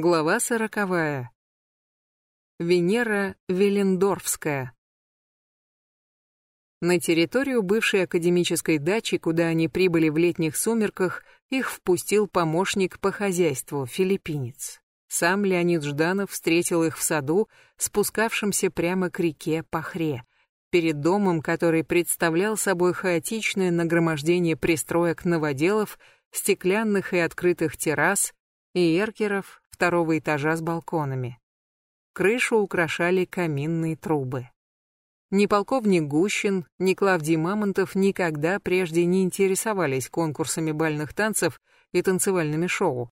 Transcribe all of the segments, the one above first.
Глава сороковая. Венера Велендорфская. На территорию бывшей академической дачи, куда они прибыли в летних сумерках, их впустил помощник по хозяйству, филиппинец. Сам Леонид Жданов встретил их в саду, спускавшемся прямо к реке Пахре, перед домом, который представлял собой хаотичное нагромождение пристроек новоделов, стеклянных и открытых террас и эркеров, второго этажа с балконами. Крышу украшали каминные трубы. Ни полковник Гущин, ни Клавдий Мамонтов никогда прежде не интересовались конкурсами бальных танцев и танцевальными шоу.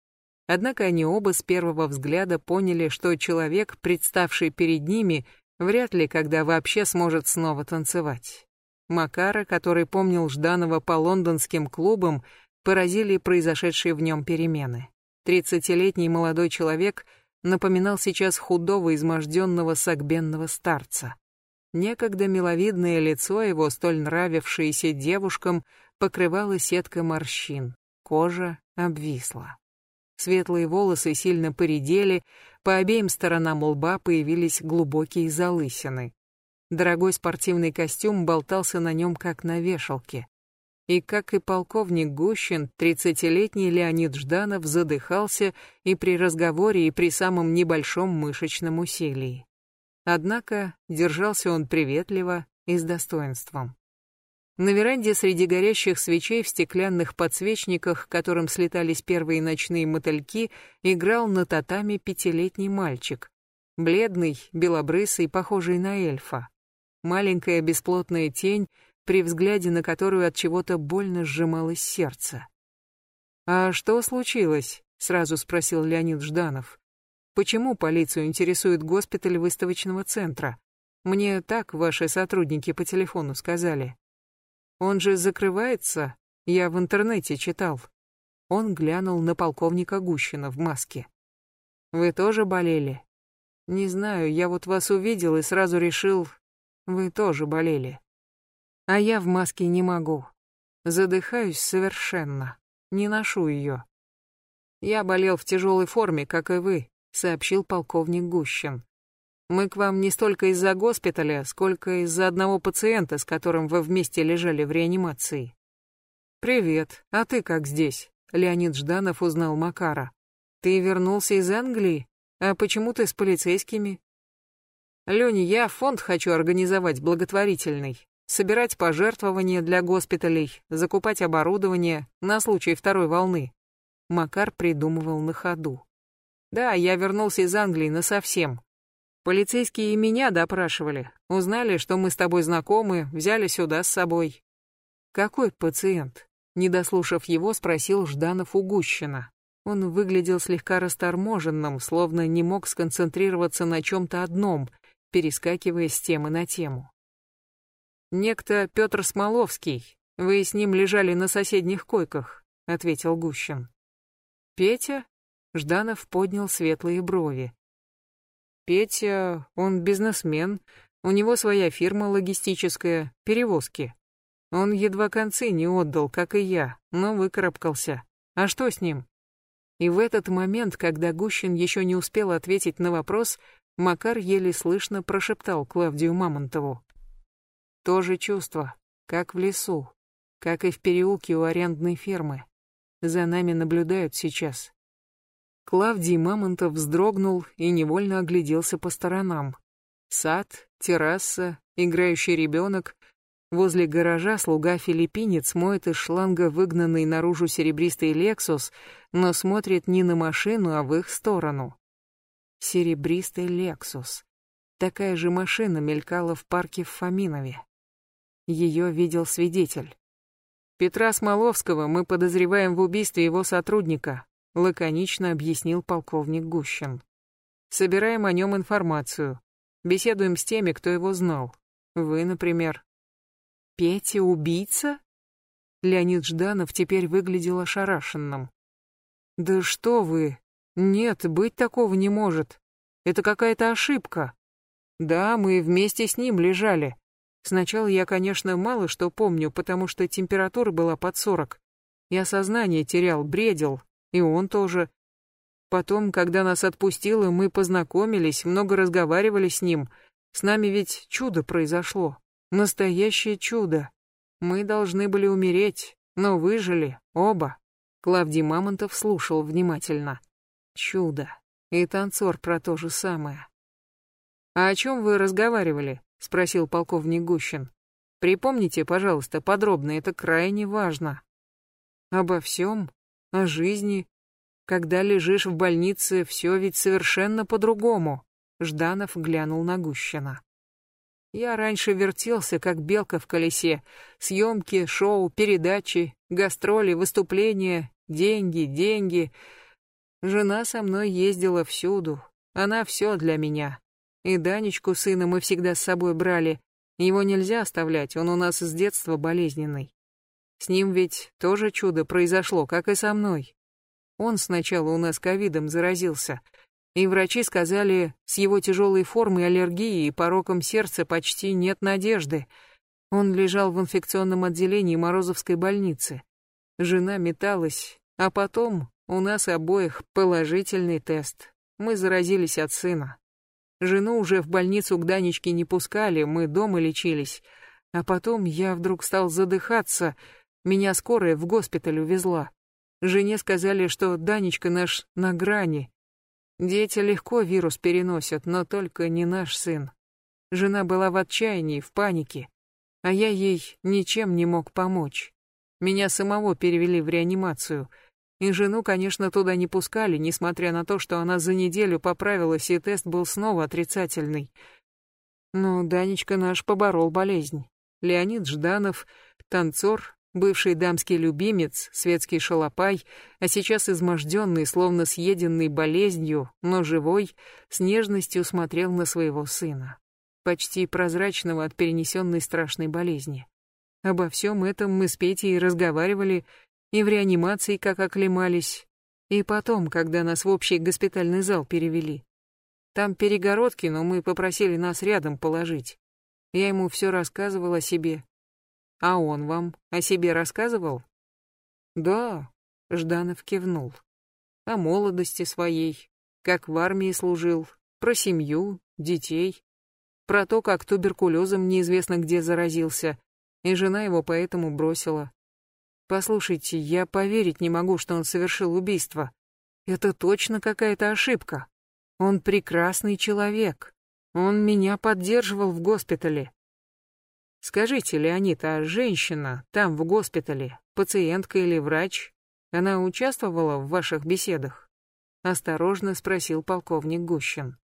Однако они оба с первого взгляда поняли, что человек, представший перед ними, вряд ли когда вообще сможет снова танцевать. Макара, который помнил Жданова по лондонским клубам, поразили произошедшие в нем перемены. Тридцатилетний молодой человек напоминал сейчас худого, изможденного сагбенного старца. Некогда миловидное лицо его, столь нравившееся девушкам, покрывало сетка морщин, кожа обвисла. Светлые волосы сильно поредели, по обеим сторонам лба появились глубокие залысины. Дорогой спортивный костюм болтался на нем, как на вешалке. И, как и полковник Гущин, тридцатилетний Леонид Жданов задыхался и при разговоре, и при самом небольшом мышечном усилии. Однако держался он приветливо и с достоинством. На веранде среди горящих свечей в стеклянных подсвечниках, которым слетались первые ночные мотыльки, играл на татами пятилетний мальчик. Бледный, белобрысый, похожий на эльфа. Маленькая бесплотная тень при взгляде на которую от чего-то больно сжималось сердце. «А что случилось?» — сразу спросил Леонид Жданов. «Почему полицию интересует госпиталь выставочного центра? Мне так ваши сотрудники по телефону сказали. Он же закрывается, я в интернете читал». Он глянул на полковника Гущина в маске. «Вы тоже болели?» «Не знаю, я вот вас увидел и сразу решил, вы тоже болели. А я в маске не могу. Задыхаюсь совершенно. Не ношу ее. Я болел в тяжелой форме, как и вы, сообщил полковник Гущин. Мы к вам не столько из-за госпиталя, сколько из-за одного пациента, с которым вы вместе лежали в реанимации. Привет. А ты как здесь? Леонид Жданов узнал Макара. Ты вернулся из Англии? А почему ты с полицейскими? Лёня, я фонд хочу организовать благотворительный собирать пожертвования для госпиталей, закупать оборудование на случай второй волны. Макар придумывал на ходу. Да, я вернулся из Англии насовсем. Полицейские и меня допрашивали, узнали, что мы с тобой знакомы, взяли сюда с собой. Какой пациент? Не дослушав его, спросил Жданов у Гущина. Он выглядел слегка расторможенным, словно не мог сконцентрироваться на чем-то одном, перескакивая с темы на тему. Некто Петр Смоловский. Вы с ним лежали на соседних койках, ответил Гущин. Петя? Жданов поднял светлые брови. Петя, он бизнесмен, у него своя фирма логистическая, перевозки. Он едва концы не отдал, как и я, но выкарабкался. А что с ним? И в этот момент, когда Гущин еще не успел ответить на вопрос, Макар еле слышно прошептал Клавдию Мамонтову. То же чувство, как в лесу, как и в переулке у арендной фермы. За нами наблюдают сейчас. Клавдий Мамонтов вздрогнул и невольно огляделся по сторонам. Сад, терраса, играющий ребенок. Возле гаража слуга-филиппинец моет из шланга выгнанный наружу серебристый «Лексус», но смотрит не на машину, а в их сторону. Серебристый «Лексус». Такая же машина мелькала в парке в Фоминове. Ее видел свидетель. Петра Смоловского мы подозреваем в убийстве его сотрудника, лаконично объяснил полковник Гущин. Собираем о нем информацию. Беседуем с теми, кто его знал. Вы, например. Петя убийца? Леонид Жданов теперь выглядел ошарашенным. Да что вы? Нет, быть такого не может. Это какая-то ошибка. Да, мы вместе с ним лежали. Сначала я, конечно, мало что помню, потому что температура была под сорок. Я сознание терял, бредил, и он тоже. Потом, когда нас отпустило, мы познакомились, много разговаривали с ним. С нами ведь чудо произошло. Настоящее чудо. Мы должны были умереть, но выжили, оба. Клавдий Мамонтов слушал внимательно. Чудо. И танцор про то же самое. «А о чем вы разговаривали?» — спросил полковник Гущин. «Припомните, пожалуйста, подробно, это крайне важно». «Обо всем? О жизни? Когда лежишь в больнице, все ведь совершенно по-другому». Жданов глянул на Гущина. Я раньше вертелся, как белка в колесе. Съемки, шоу, передачи, гастроли, выступления, деньги, деньги. Жена со мной ездила всюду. Она все для меня. И Данечку сына мы всегда с собой брали. Его нельзя оставлять, он у нас с детства болезненный. С ним ведь тоже чудо произошло, как и со мной. Он сначала у нас ковидом заразился — и врачи сказали, с его тяжелой формой аллергии и пороком сердца почти нет надежды. Он лежал в инфекционном отделении Морозовской больницы. Жена металась, а потом у нас обоих положительный тест. Мы заразились от сына. Жену уже в больницу к Данечке не пускали, мы дома лечились. А потом я вдруг стал задыхаться, меня скорая в госпиталь увезла. Жене сказали, что Данечка наш на грани, Дети легко вирус переносят, но только не наш сын. Жена была в отчаянии, в панике, а я ей ничем не мог помочь. Меня самого перевели в реанимацию, и жену, конечно, туда не пускали, несмотря на то, что она за неделю поправилась, и тест был снова отрицательный. Но Данечка наш поборол болезнь. Леонид Жданов, танцор, Бывший дамский любимец, светский шалопай, а сейчас изможденный, словно съеденный болезнью, но живой, с нежностью смотрел на своего сына, почти прозрачного от перенесенной страшной болезни. Обо всем этом мы с Петей разговаривали и в реанимации как оклемались, и потом, когда нас в общий госпитальный зал перевели. Там перегородки, но мы попросили нас рядом положить. Я ему все рассказывал о себе, а он вам о себе рассказывал? Да, Жданов кивнул. О молодости своей, как в армии служил, про семью, детей, про то, как туберкулезом неизвестно где заразился, и жена его поэтому бросила. Послушайте, я поверить не могу, что он совершил убийство. Это точно какая-то ошибка. Он прекрасный человек. Он меня поддерживал в госпитале. Скажите, Леонид, а женщина там в госпитале, пациентка или врач, она участвовала в ваших беседах? Осторожно спросил полковник Гущин.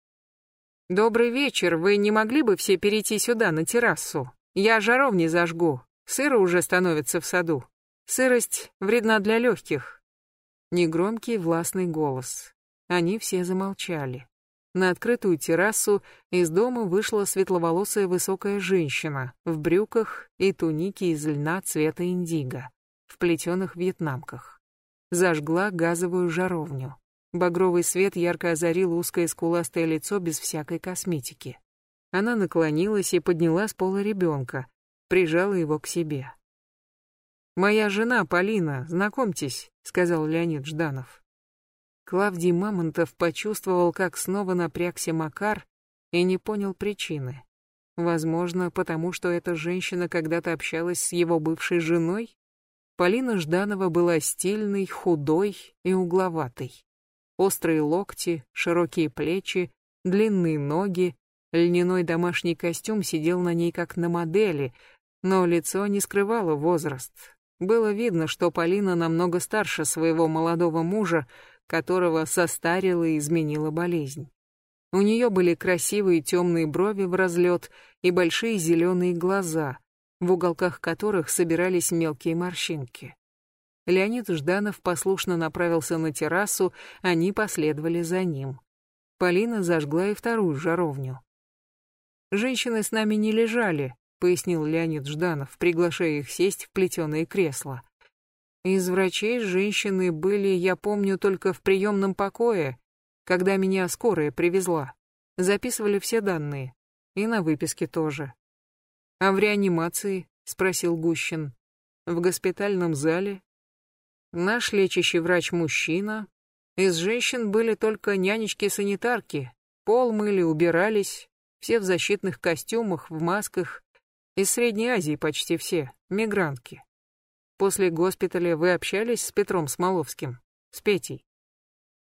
Добрый вечер, вы не могли бы все перейти сюда, на террасу? Я жаровни зажгу, сыро уже становится в саду. Сырость вредна для легких. Негромкий властный голос. Они все замолчали. На открытую террасу из дома вышла светловолосая высокая женщина в брюках и тунике из льна цвета индиго, в плетеных вьетнамках. Зажгла газовую жаровню. Багровый свет ярко озарил узкое скуластое лицо без всякой косметики. Она наклонилась и подняла с пола ребенка, прижала его к себе. «Моя жена Полина, знакомьтесь», — сказал Леонид Жданов. Клавдий Мамонтов почувствовал, как снова напрягся Макар и не понял причины. Возможно, потому что эта женщина когда-то общалась с его бывшей женой? Полина Жданова была стильной, худой и угловатой. Острые локти, широкие плечи, длинные ноги, льняной домашний костюм сидел на ней как на модели, но лицо не скрывало возраст. Было видно, что Полина намного старше своего молодого мужа, которого состарила и изменила болезнь. У нее были красивые темные брови в разлет и большие зеленые глаза, в уголках которых собирались мелкие морщинки. Леонид Жданов послушно направился на террасу, они последовали за ним. Полина зажгла и вторую жаровню. «Женщины с нами не лежали», — пояснил Леонид Жданов, приглашая их сесть в плетеные кресла. Из врачей женщины были, я помню, только в приемном покое, когда меня скорая привезла. Записывали все данные. И на выписке тоже. А в реанимации? Спросил Гущин. В госпитальном зале? Наш лечащий врач мужчина, Из женщин были только нянечки-санитарки, пол мыли, убирались, все в защитных костюмах, в масках. Из Средней Азии почти все, мигрантки. После госпиталя вы общались с Петром Смоловским? С Петей?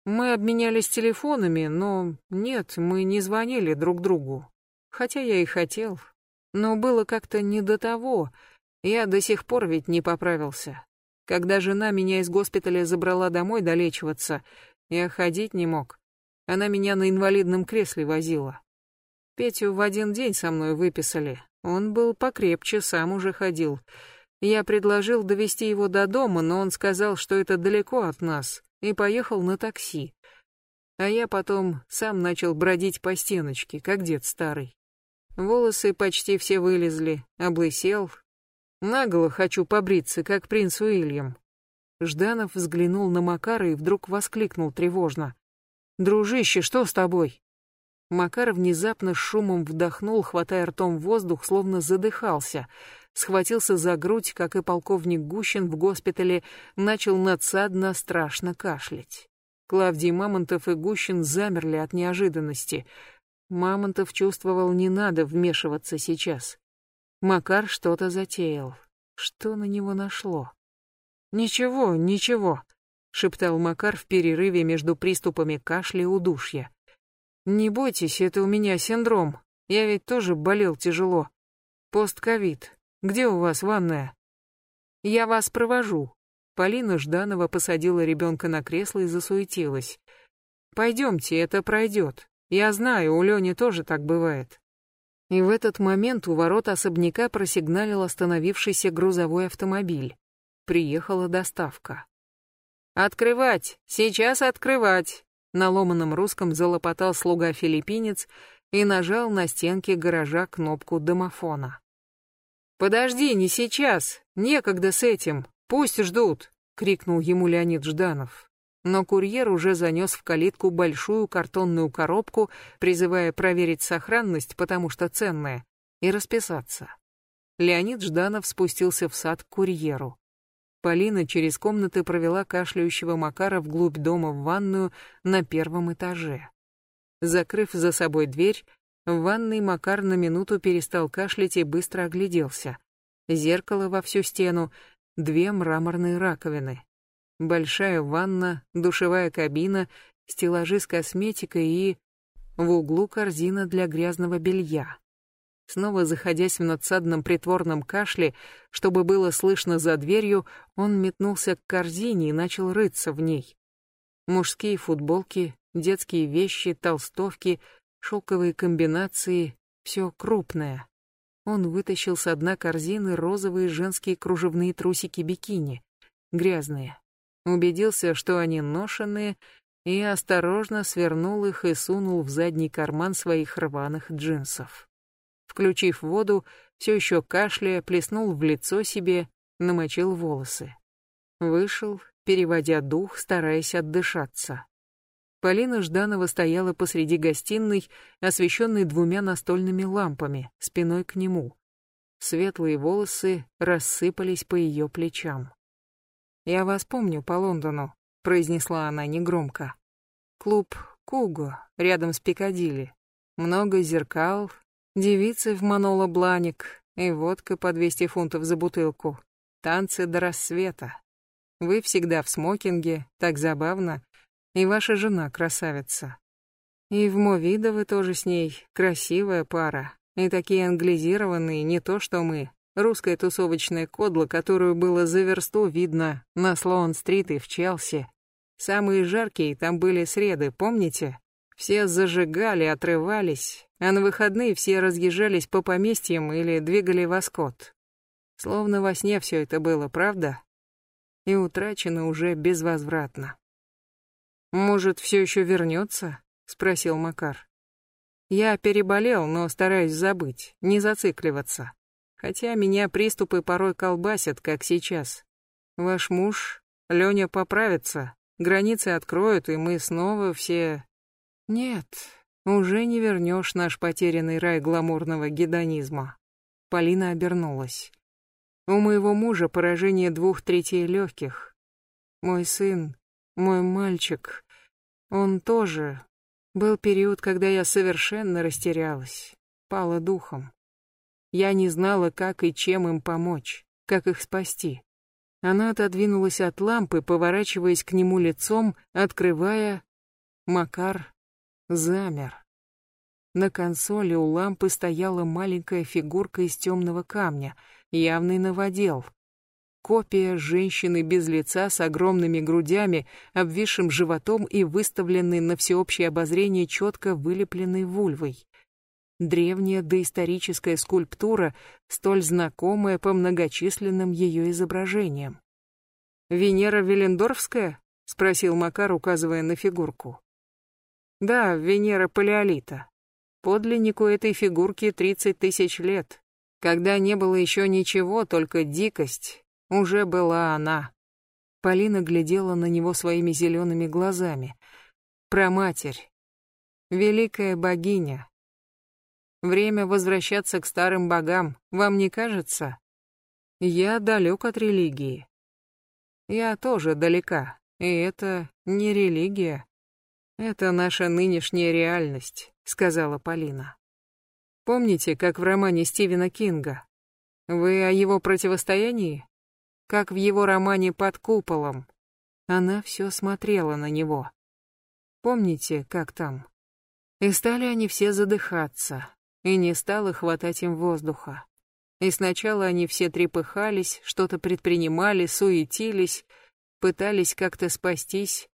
Мы обменялись телефонами, но нет, мы не звонили друг другу. Хотя я и хотел. Но было как-то не до того. Я до сих пор ведь не поправился. Когда жена меня из госпиталя забрала домой долечиваться, я ходить не мог. Она меня на инвалидном кресле возила. Петю в один день со мной выписали. Он был покрепче, сам уже ходил. Я предложил довести его до дома, но он сказал, что это далеко от нас, и поехал на такси. А я потом сам начал бродить по стеночке, как дед старый. Волосы почти все вылезли, облысел. Наголо хочу побриться, как принц Уильям. Жданов взглянул на Макара и вдруг воскликнул тревожно. «Дружище, что с тобой?» Макар внезапно шумом вдохнул, хватая ртом воздух, словно задыхался — схватился за грудь, как и полковник Гущин в госпитале, начал надсадно страшно кашлять. Клавдий Мамонтов и Гущин замерли от неожиданности. Мамонтов чувствовал, не надо вмешиваться сейчас. Макар что-то затеял. Что на него нашло? «Ничего, ничего», — шептал Макар в перерыве между приступами кашля и удушья. «Не бойтесь, это у меня синдром. Я ведь тоже болел тяжело. Постковид. Где у вас ванная? Я вас провожу. Полина Жданова посадила ребенка на кресло и засуетилась. Пойдемте, это пройдет. Я знаю, у Лени тоже так бывает. И в этот момент у ворот особняка просигналил остановившийся грузовой автомобиль. Приехала доставка. «Открывать! Сейчас открывать!» На ломаном русском залопотал слуга-филиппинец и нажал на стенке гаража кнопку домофона. «Подожди, не сейчас, некогда с этим, пусть ждут», — крикнул ему Леонид Жданов. Но курьер уже занес в калитку большую картонную коробку, призывая проверить сохранность, потому что ценная, и расписаться. Леонид Жданов спустился в сад к курьеру. Полина через комнаты провела кашляющего Макара вглубь дома в ванную на первом этаже. Закрыв за собой дверь, в ванной Макар на минуту перестал кашлять и быстро огляделся. Зеркало во всю стену, две мраморные раковины. Большая ванна, душевая кабина, стеллажи с косметикой и... В углу корзина для грязного белья. Снова заходясь в надсадном притворном кашле, чтобы было слышно за дверью, он метнулся к корзине и начал рыться в ней. Мужские футболки, детские вещи, толстовки, шелковые комбинации, все крупное. Он вытащил с дна корзины розовые женские кружевные трусики бикини, грязные. Убедился, что они ношенные, и осторожно свернул их и сунул в задний карман своих рваных джинсов. Включив воду, все еще кашляя, плеснул в лицо себе, намочил волосы. Вышел, переводя дух, стараясь отдышаться. Полина Жданова стояла посреди гостиной, освещенной двумя настольными лампами, спиной к нему. Светлые волосы рассыпались по ее плечам. «Я вас помню по Лондону», — произнесла она негромко. «Клуб Куго, рядом с Пикадилли. Много зеркал, девицы в Манола Бланик и водка по 200 фунтов за бутылку. Танцы до рассвета. Вы всегда в смокинге, так забавно, и ваша жена красавица. И в Мовида вы тоже с ней, красивая пара. И такие англизированные, не то что мы. Русская тусовочная кодла, которую было за версту видно на Слоун-стрит и в Челси. Самые жаркие там были среды, помните? Все зажигали, отрывались, а на выходные все разъезжались по поместьям или двигали воскот. Словно во сне все это было, правда? И утрачено уже безвозвратно. «Может, все еще вернется?» — спросил Макар. «Я переболел, но стараюсь забыть, не зацикливаться. Хотя меня приступы порой колбасят, как сейчас. Ваш муж, Леня, поправится, границы откроют, и мы снова все...» «Нет, уже не вернешь наш потерянный рай гламурного гедонизма». Полина обернулась. «У моего мужа поражение двух третей легких. Мой сын, мой мальчик...» Он тоже. Был период, когда я совершенно растерялась, пала духом. Я не знала, как и чем им помочь, как их спасти. Она отодвинулась от лампы, поворачиваясь к нему лицом, открывая... Макар замер. На консоли у лампы стояла маленькая фигурка из темного камня, явный новодел. Копия женщины без лица с огромными грудями, обвисшим животом и выставленной на всеобщее обозрение четко вылепленной вульвой. Древняя доисторическая скульптура, столь знакомая по многочисленным ее изображениям. «Венера Велендорфская?» — спросил Макар, указывая на фигурку. «Да, Венера Палеолита. Подлиннику этой фигурки 30 тысяч лет. Когда не было еще ничего, только дикость, уже была она. Полина глядела на него своими зелеными глазами. Про матерь. Великая богиня. Время возвращаться к старым богам, вам не кажется? Я далек от религии. Я тоже далека, и это не религия. Это наша нынешняя реальность, сказала Полина. Помните, как в романе Стивена Кинга? Вы о его противостоянии? как в его романе «Под куполом». Она все смотрела на него. Помните, как там? И стали они все задыхаться, и не стало хватать им воздуха. И сначала они все трепыхались, что-то предпринимали, суетились, пытались как-то спастись,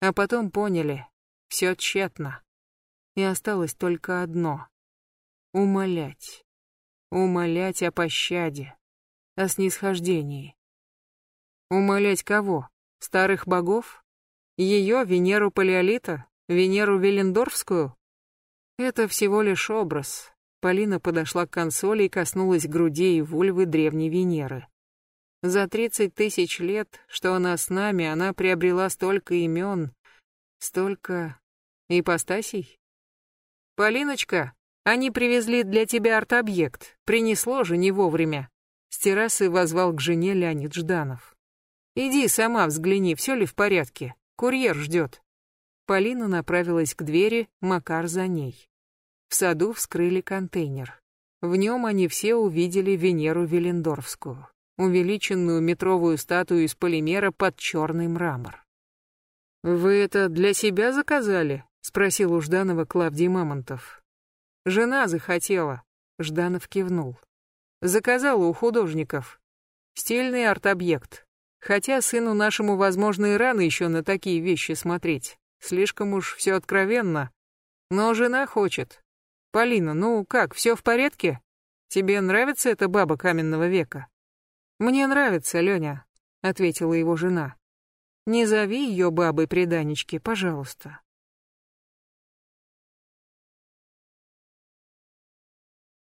а потом поняли, все тщетно. И осталось только одно — умолять. Умолять о пощаде, о снисхождении. Умолять кого? Старых богов? Ее, Венеру Палеолита? Венеру Велендорфскую? Это всего лишь образ. Полина подошла к консоли и коснулась груди и вульвы древней Венеры. За тридцать тысяч лет, что она с нами, она приобрела столько имен, столько ипостасей. Полиночка, они привезли для тебя арт-объект, принесло же не вовремя. С террасы возвал к жене Леонид Жданов. Иди сама взгляни, все ли в порядке. Курьер ждет. Полина направилась к двери, Макар за ней. В саду вскрыли контейнер. В нем они все увидели Венеру Велендорфскую, увеличенную метровую статую из полимера под черный мрамор. «Вы это для себя заказали?» — спросил у Жданова Клавдий Мамонтов. «Жена захотела», — Жданов кивнул. «Заказала у художников. Стильный арт-объект, Хотя сыну нашему, возможно, и рано еще на такие вещи смотреть. Слишком уж все откровенно. Но жена хочет. Полина, ну как, все в порядке? Тебе нравится эта баба каменного века? Мне нравится, Леня, ответила его жена. Не зови ее бабой преданечки, пожалуйста.